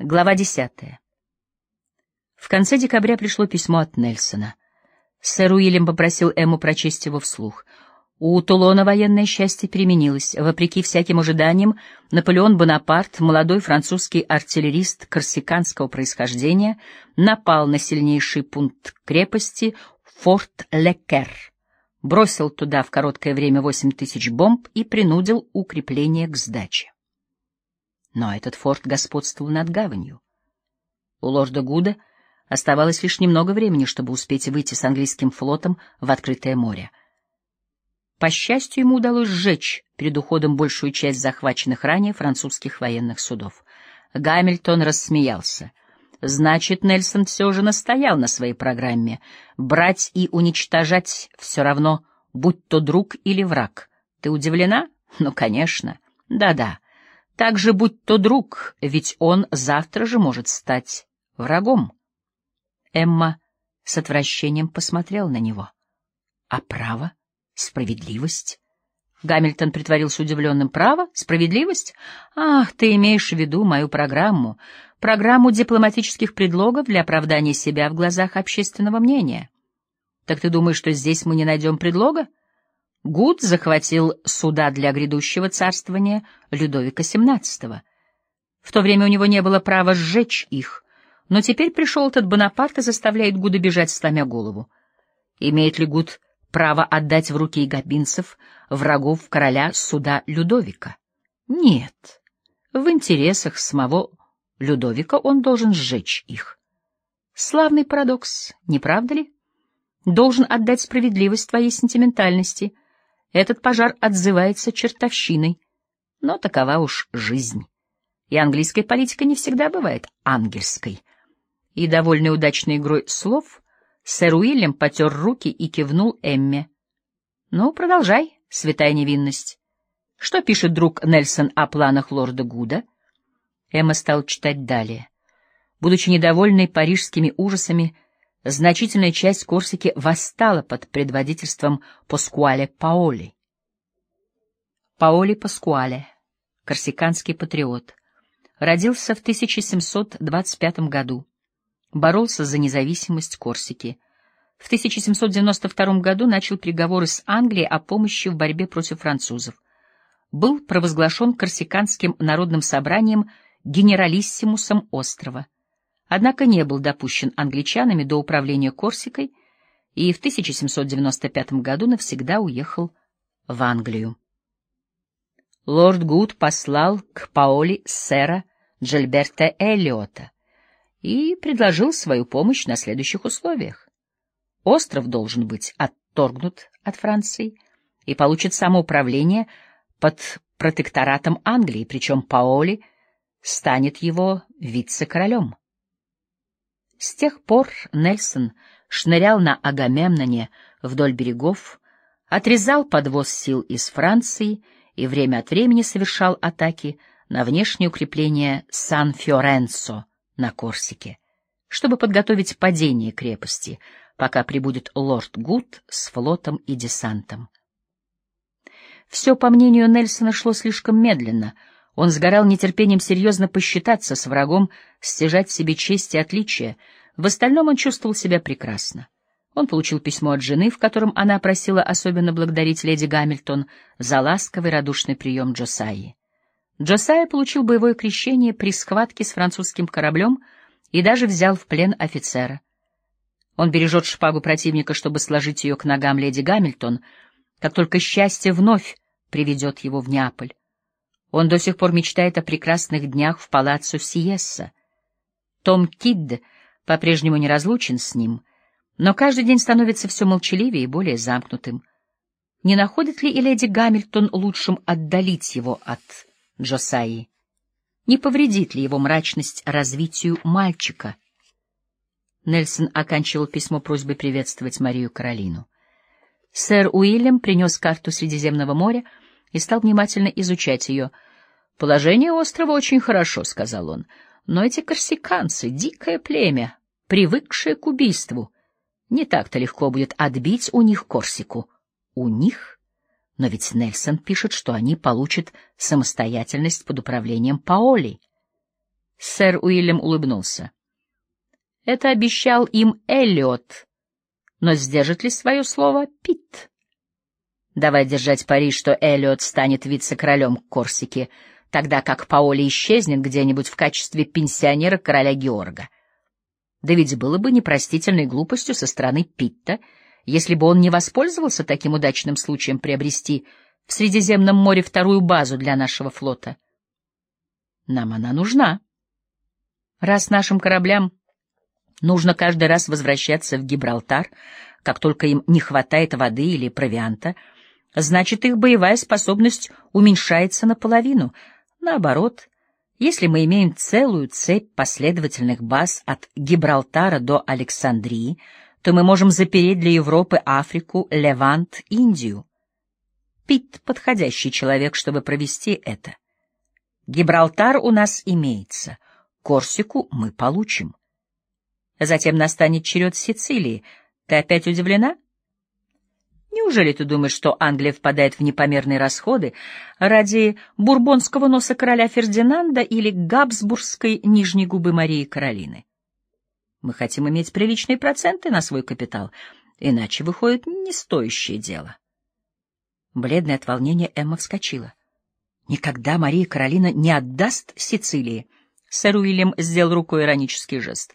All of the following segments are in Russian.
Глава десятая. В конце декабря пришло письмо от Нельсона. Сэр Уильям попросил Эмму прочесть его вслух. У Тулона военное счастье переменилось. Вопреки всяким ожиданиям, Наполеон Бонапарт, молодой французский артиллерист корсиканского происхождения, напал на сильнейший пункт крепости Форт Лекер, бросил туда в короткое время восемь тысяч бомб и принудил укрепление к сдаче. Но этот форт господствовал над гаванью. У лорда Гуда оставалось лишь немного времени, чтобы успеть выйти с английским флотом в открытое море. По счастью, ему удалось сжечь перед уходом большую часть захваченных ранее французских военных судов. Гамильтон рассмеялся. Значит, Нельсон все же настоял на своей программе. Брать и уничтожать все равно, будь то друг или враг. Ты удивлена? Ну, конечно. Да-да. Так же будь то друг, ведь он завтра же может стать врагом. Эмма с отвращением посмотрел на него. А право? Справедливость? Гамильтон притворился удивленным. Право? Справедливость? Ах, ты имеешь в виду мою программу. Программу дипломатических предлогов для оправдания себя в глазах общественного мнения. Так ты думаешь, что здесь мы не найдем предлога? Гуд захватил суда для грядущего царствования Людовика XVII. В то время у него не было права сжечь их, но теперь пришел этот Бонапарт и заставляет Гуда бежать, сломя голову. Имеет ли Гуд право отдать в руки габинцев врагов короля суда Людовика? Нет. В интересах самого Людовика он должен сжечь их. Славный парадокс, не правда ли? Должен отдать справедливость твоей сентиментальности — этот пожар отзывается чертовщиной. Но такова уж жизнь. И английская политика не всегда бывает ангельской. И, довольно удачной игрой слов, сэр Уильям потер руки и кивнул Эмме. — Ну, продолжай, святая невинность. Что пишет друг Нельсон о планах лорда Гуда? Эмма стал читать далее. Будучи недовольной парижскими ужасами, значительная часть Корсики восстала под предводительством Паскуале Паоли. Паоли Паскуале, корсиканский патриот, родился в 1725 году, боролся за независимость Корсики. В 1792 году начал переговоры с Англией о помощи в борьбе против французов. Был провозглашен Корсиканским народным собранием генералиссимусом острова — однако не был допущен англичанами до управления Корсикой и в 1795 году навсегда уехал в Англию. Лорд Гуд послал к Паоли сэра Джельберта Эллиота и предложил свою помощь на следующих условиях. Остров должен быть отторгнут от Франции и получит самоуправление под протекторатом Англии, причем Паоли станет его вице-королем. С тех пор Нельсон шнырял на Агамемноне вдоль берегов, отрезал подвоз сил из Франции и время от времени совершал атаки на внешние укрепления Сан-Фиоренцо на Корсике, чтобы подготовить падение крепости, пока прибудет лорд Гуд с флотом и десантом. Все, по мнению Нельсона, шло слишком медленно — он сгорал нетерпением серьезно посчитаться с врагом, стяжать себе честь и отличие. В остальном он чувствовал себя прекрасно. Он получил письмо от жены, в котором она просила особенно благодарить леди Гамильтон за ласковый радушный прием Джосайи. Джосайя получил боевое крещение при схватке с французским кораблем и даже взял в плен офицера. Он бережет шпагу противника, чтобы сложить ее к ногам леди Гамильтон, как только счастье вновь приведет его в Неаполь. Он до сих пор мечтает о прекрасных днях в палаццо Сиесса. Том Кидд по-прежнему не разлучен с ним, но каждый день становится все молчаливее и более замкнутым. Не находит ли и леди Гамильтон лучшим отдалить его от Джосаи? Не повредит ли его мрачность развитию мальчика? Нельсон оканчивал письмо просьбой приветствовать Марию Каролину. Сэр Уильям принес карту Средиземного моря — и стал внимательно изучать ее. «Положение острова очень хорошо», — сказал он, — «но эти корсиканцы — дикое племя, привыкшее к убийству. Не так-то легко будет отбить у них Корсику». «У них?» Но ведь Нельсон пишет, что они получат самостоятельность под управлением Паоли. Сэр Уильям улыбнулся. Это обещал им Эллиот, но сдержит ли свое слово Пит? Давай держать пари, что Эллиот станет вице-королем Корсики, тогда как Паоли исчезнет где-нибудь в качестве пенсионера короля Георга. Да ведь было бы непростительной глупостью со стороны Питта, если бы он не воспользовался таким удачным случаем приобрести в Средиземном море вторую базу для нашего флота. Нам она нужна. Раз нашим кораблям нужно каждый раз возвращаться в Гибралтар, как только им не хватает воды или провианта, значит, их боевая способность уменьшается наполовину. Наоборот, если мы имеем целую цепь последовательных баз от Гибралтара до Александрии, то мы можем запереть для Европы Африку, Левант, Индию. Пит — подходящий человек, чтобы провести это. Гибралтар у нас имеется — Корсику мы получим. Затем настанет черед Сицилии. Ты опять удивлена? Неужели ты думаешь, что Англия впадает в непомерные расходы ради бурбонского носа короля Фердинанда или габсбургской нижней губы Марии Каролины? Мы хотим иметь приличные проценты на свой капитал, иначе выходит не стоящее дело. Бледная от волнения Эмма вскочила. Никогда Мария Каролина не отдаст Сицилии. Сэр Уильям сделал рукой иронический жест.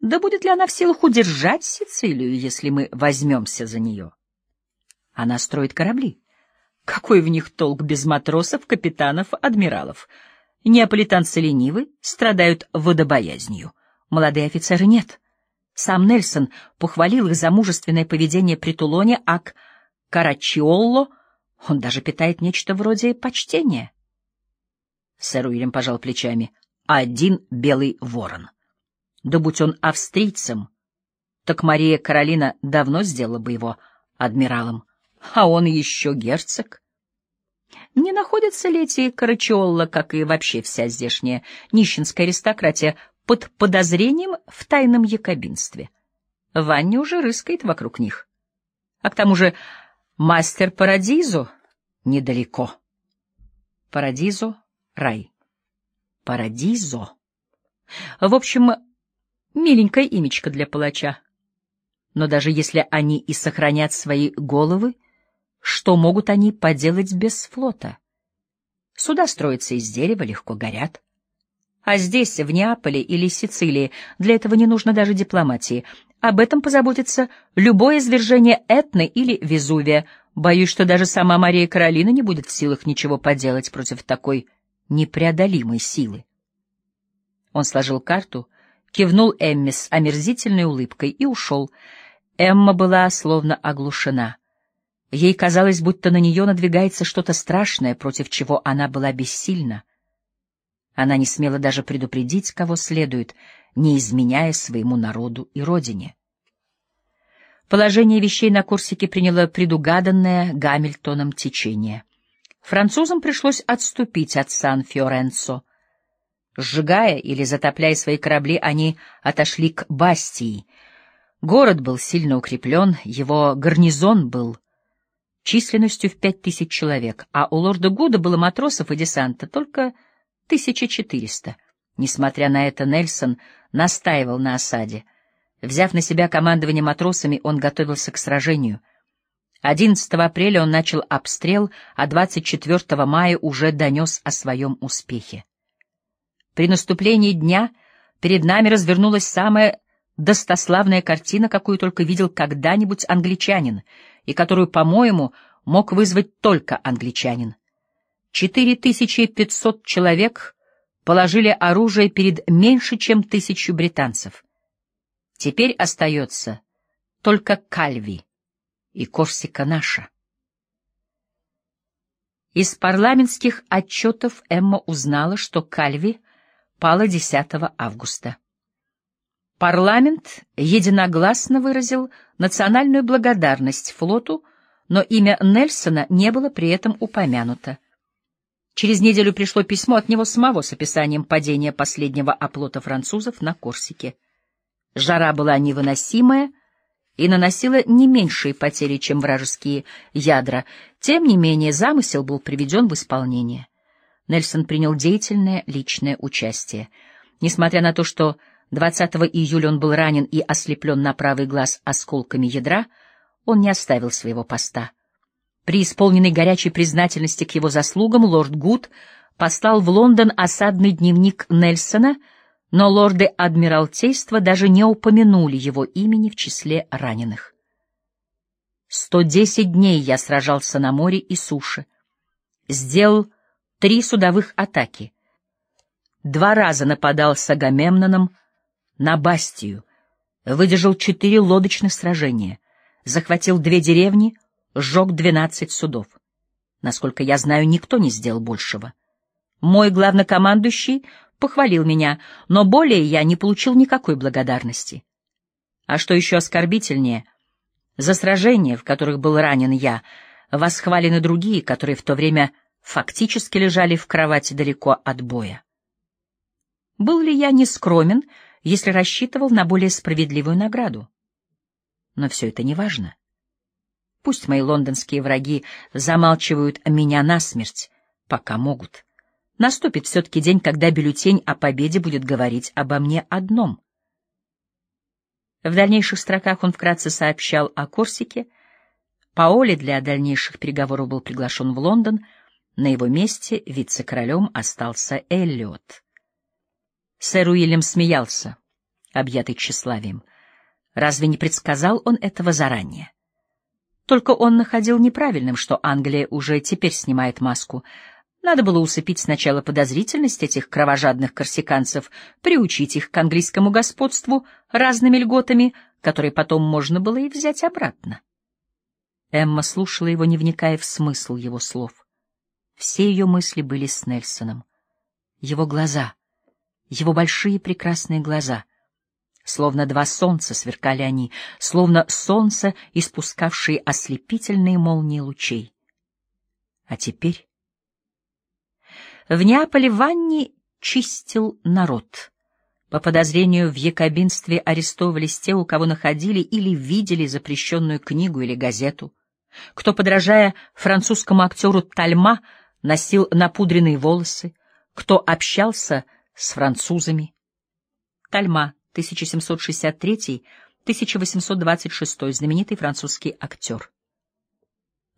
Да будет ли она в силах удержать Сицилию, если мы возьмемся за нее? Она строит корабли. Какой в них толк без матросов, капитанов, адмиралов? Неаполитанцы ленивы, страдают водобоязнью. Молодые офицеры нет. Сам Нельсон похвалил их за мужественное поведение при Тулоне, а к Карачиолло он даже питает нечто вроде почтения. Сэр Уильям пожал плечами — один белый ворон. Да будь он австрийцем, так Мария Каролина давно сделала бы его адмиралом, а он еще герцог. Не находятся ли эти Карачиолла, как и вообще вся здешняя нищенская аристократия, под подозрением в тайном якобинстве? Вання уже рыскает вокруг них. А к тому же мастер Парадизо недалеко. Парадизо — рай. Парадизо. В общем, миленькое имечко для палача. Но даже если они и сохранят свои головы, что могут они поделать без флота? Суда строятся из дерева, легко горят. А здесь, в Неаполе или Сицилии, для этого не нужно даже дипломатии. Об этом позаботится любое извержение Этны или Везувия. Боюсь, что даже сама Мария Каролина не будет в силах ничего поделать против такой непреодолимой силы. Он сложил карту, кивнул Эмме с омерзительной улыбкой и ушел. Эмма была словно оглушена. Ей казалось, будто на нее надвигается что-то страшное, против чего она была бессильна. Она не смела даже предупредить, кого следует, не изменяя своему народу и родине. Положение вещей на Корсике приняло предугаданное Гамильтоном течение. Французам пришлось отступить от Сан-Фиоренцо. Сжигая или затопляя свои корабли, они отошли к Бастии. Город был сильно укреплен, его гарнизон был численностью в пять тысяч человек, а у лорда Гуда было матросов и десанта только тысяча четыреста. Несмотря на это, Нельсон настаивал на осаде. Взяв на себя командование матросами, он готовился к сражению — 11 апреля он начал обстрел, а 24 мая уже донес о своем успехе. При наступлении дня перед нами развернулась самая достославная картина, какую только видел когда-нибудь англичанин, и которую, по-моему, мог вызвать только англичанин. 4500 человек положили оружие перед меньше, чем тысячу британцев. Теперь остается только Кальви и Корсика наша. Из парламентских отчетов Эмма узнала, что Кальви пала 10 августа. Парламент единогласно выразил национальную благодарность флоту, но имя Нельсона не было при этом упомянуто. Через неделю пришло письмо от него самого с описанием падения последнего оплота французов на Корсике. Жара была невыносимая, и наносила не меньшие потери, чем вражеские ядра. Тем не менее, замысел был приведен в исполнение. Нельсон принял деятельное личное участие. Несмотря на то, что 20 июля он был ранен и ослеплен на правый глаз осколками ядра, он не оставил своего поста. При исполненной горячей признательности к его заслугам лорд Гуд послал в Лондон осадный дневник Нельсона, но лорды Адмиралтейства даже не упомянули его имени в числе раненых. Сто десять дней я сражался на море и суше. Сделал три судовых атаки. Два раза нападал с Агамемноном на Бастию, выдержал четыре лодочных сражения, захватил две деревни, сжег двенадцать судов. Насколько я знаю, никто не сделал большего. Мой главнокомандующий похвалил меня, но более я не получил никакой благодарности. А что еще оскорбительнее — за сражения, в которых был ранен я, восхвалены другие, которые в то время фактически лежали в кровати далеко от боя. Был ли я нескромен, если рассчитывал на более справедливую награду? Но все это не важно. Пусть мои лондонские враги замалчивают меня насмерть, пока могут. Наступит все-таки день, когда бюллетень о победе будет говорить обо мне одном — в дальнейших строках он вкратце сообщал о Корсике. Паоли для дальнейших переговоров был приглашен в Лондон. На его месте вице-королем остался Эллиот. Сэр Уильям смеялся, объятый тщеславием. Разве не предсказал он этого заранее? Только он находил неправильным, что Англия уже теперь снимает маску — надо было усыпить сначала подозрительность этих кровожадных корсиканцев, приучить их к английскому господству разными льготами, которые потом можно было и взять обратно. Эмма слушала его, не вникая в смысл его слов. Все ее мысли были с Нельсоном. Его глаза, его большие прекрасные глаза. Словно два солнца сверкали они, словно солнце, испускавшие ослепительные молнии лучей. А теперь в Неаполе Ванни чистил народ. По подозрению в якобинстве арестовывались те, у кого находили или видели запрещенную книгу или газету, кто, подражая французскому актеру Тальма, носил напудренные волосы, кто общался с французами. Тальма, 1763-1826, знаменитый французский актер.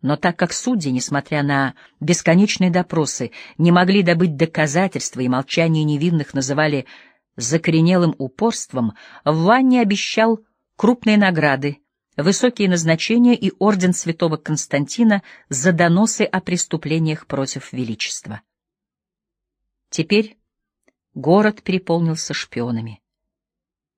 Но так как судьи, несмотря на бесконечные допросы, не могли добыть доказательства и молчание невинных называли закоренелым упорством, Ванне обещал крупные награды, высокие назначения и орден святого Константина за доносы о преступлениях против Величества. Теперь город переполнился шпионами.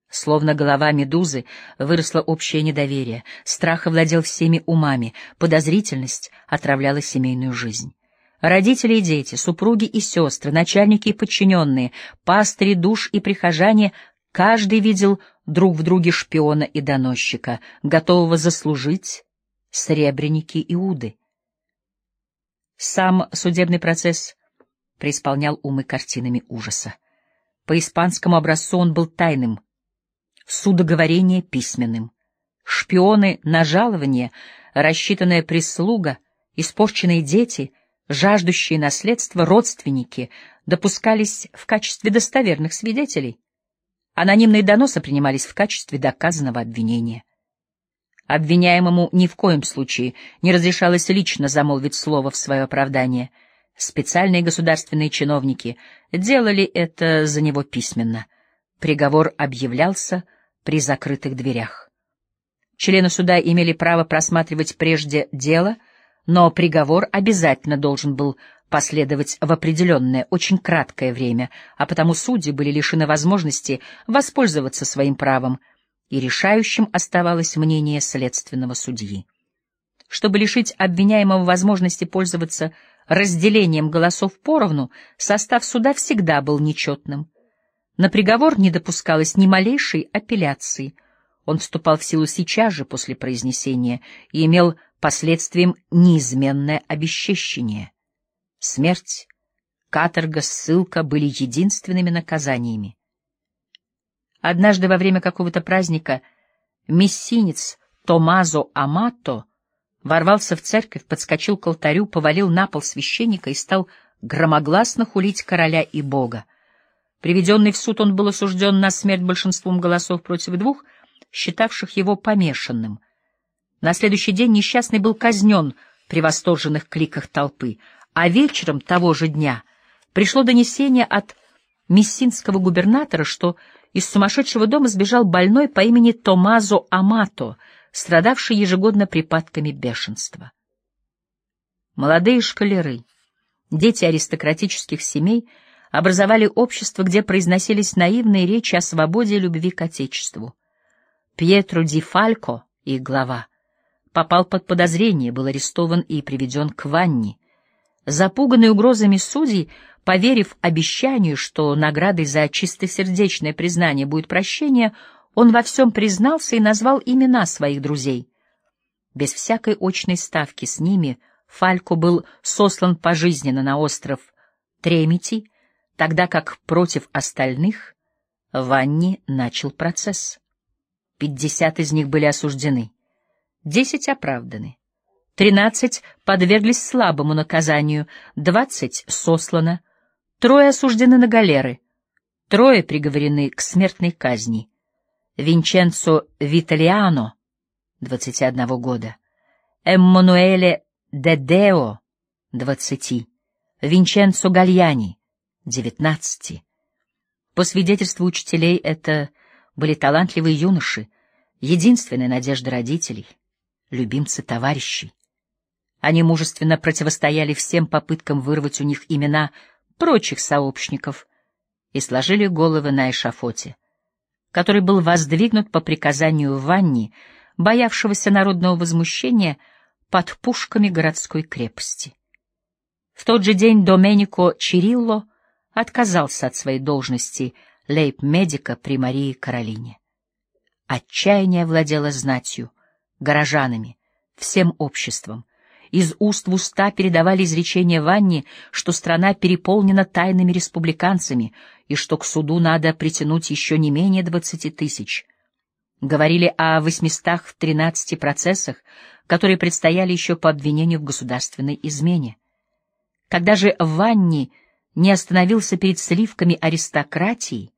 Словно голова медузы выросло общее недоверие, страх овладел всеми умами, подозрительность отравляла семейную жизнь. Родители и дети, супруги и сестры, начальники и подчиненные, пастыри душ и прихожане — каждый видел друг в друге шпиона и доносчика, готового заслужить сребреники Иуды. Сам судебный процесс преисполнял умы картинами ужаса. По испанскому образцу он был тайным — судоговорение письменным. Шпионы на жалование, рассчитанная прислуга, испорченные дети, жаждущие наследства, родственники допускались в качестве достоверных свидетелей. Анонимные доносы принимались в качестве доказанного обвинения. Обвиняемому ни в коем случае не разрешалось лично замолвить слово в свое оправдание. Специальные государственные чиновники делали это за него письменно. Приговор объявлялся при закрытых дверях. Члены суда имели право просматривать прежде дело, но приговор обязательно должен был последовать в определенное, очень краткое время, а потому судьи были лишены возможности воспользоваться своим правом, и решающим оставалось мнение следственного судьи. Чтобы лишить обвиняемого возможности пользоваться разделением голосов поровну, состав суда всегда был нечетным. На приговор не допускалось ни малейшей апелляции. Он вступал в силу сейчас же после произнесения и имел последствием неизменное обесчещение. Смерть, каторга, ссылка были единственными наказаниями. Однажды во время какого-то праздника мессинец Томазо Амато ворвался в церковь, подскочил к алтарю, повалил на пол священника и стал громогласно хулить короля и бога. Приведенный в суд, он был осужден на смерть большинством голосов против двух, считавших его помешанным. На следующий день несчастный был казнен при восторженных кликах толпы, а вечером того же дня пришло донесение от мессинского губернатора, что из сумасшедшего дома сбежал больной по имени Томазо Амато, страдавший ежегодно припадками бешенства. Молодые шкалеры, дети аристократических семей — образовали общество, где произносились наивные речи о свободе и любви к Отечеству. Пьетро Ди Фалько, их глава, попал под подозрение, был арестован и приведен к Ванне. Запуганный угрозами судей, поверив обещанию, что наградой за чистосердечное признание будет прощение, он во всем признался и назвал имена своих друзей. Без всякой очной ставки с ними Фалько был сослан пожизненно на остров Тремити, тогда как против остальных Ванни начал процесс. Пятьдесят из них были осуждены, десять оправданы, тринадцать подверглись слабому наказанию, двадцать сослано, трое осуждены на галеры, трое приговорены к смертной казни. Винченцо Виталиано, 21 года, Эммануэле Дедео, 20, Винченцо Гальяни, девятнадцати. По свидетельству учителей, это были талантливые юноши, единственная надежда родителей, любимцы товарищей. Они мужественно противостояли всем попыткам вырвать у них имена прочих сообщников и сложили головы на эшафоте, который был воздвигнут по приказанию Ванни, боявшегося народного возмущения под пушками городской крепости. В тот же день Доменико Чирилло отказался от своей должности лейб-медика при Марии Каролине. Отчаяние владело знатью, горожанами, всем обществом. Из уст в уста передавали изречения Ванни, что страна переполнена тайными республиканцами и что к суду надо притянуть еще не менее двадцати тысяч. Говорили о 813 процессах, которые предстояли еще по обвинению в государственной измене. Когда же Ванни не остановился перед сливками аристократии,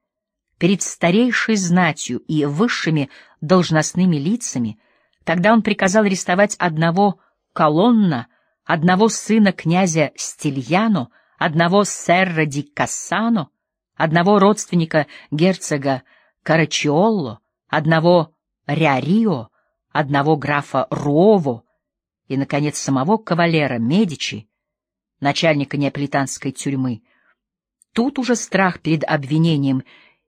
перед старейшей знатью и высшими должностными лицами, тогда он приказал арестовать одного колонна, одного сына князя Стильяно, одного серра ди Кассано, одного родственника герцога Карачиолло, одного Рярио, одного графа Руово и, наконец, самого кавалера Медичи, начальника неаполитанской тюрьмы. Тут уже страх перед обвинением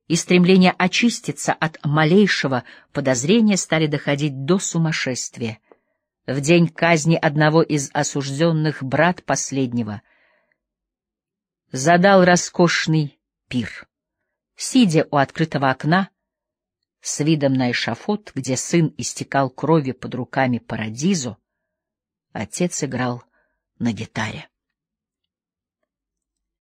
и стремление очиститься от малейшего подозрения стали доходить до сумасшествия. В день казни одного из осужденных брат последнего задал роскошный пир. Сидя у открытого окна, с видом на эшафот, где сын истекал кровью под руками Парадизо, отец играл на гитаре.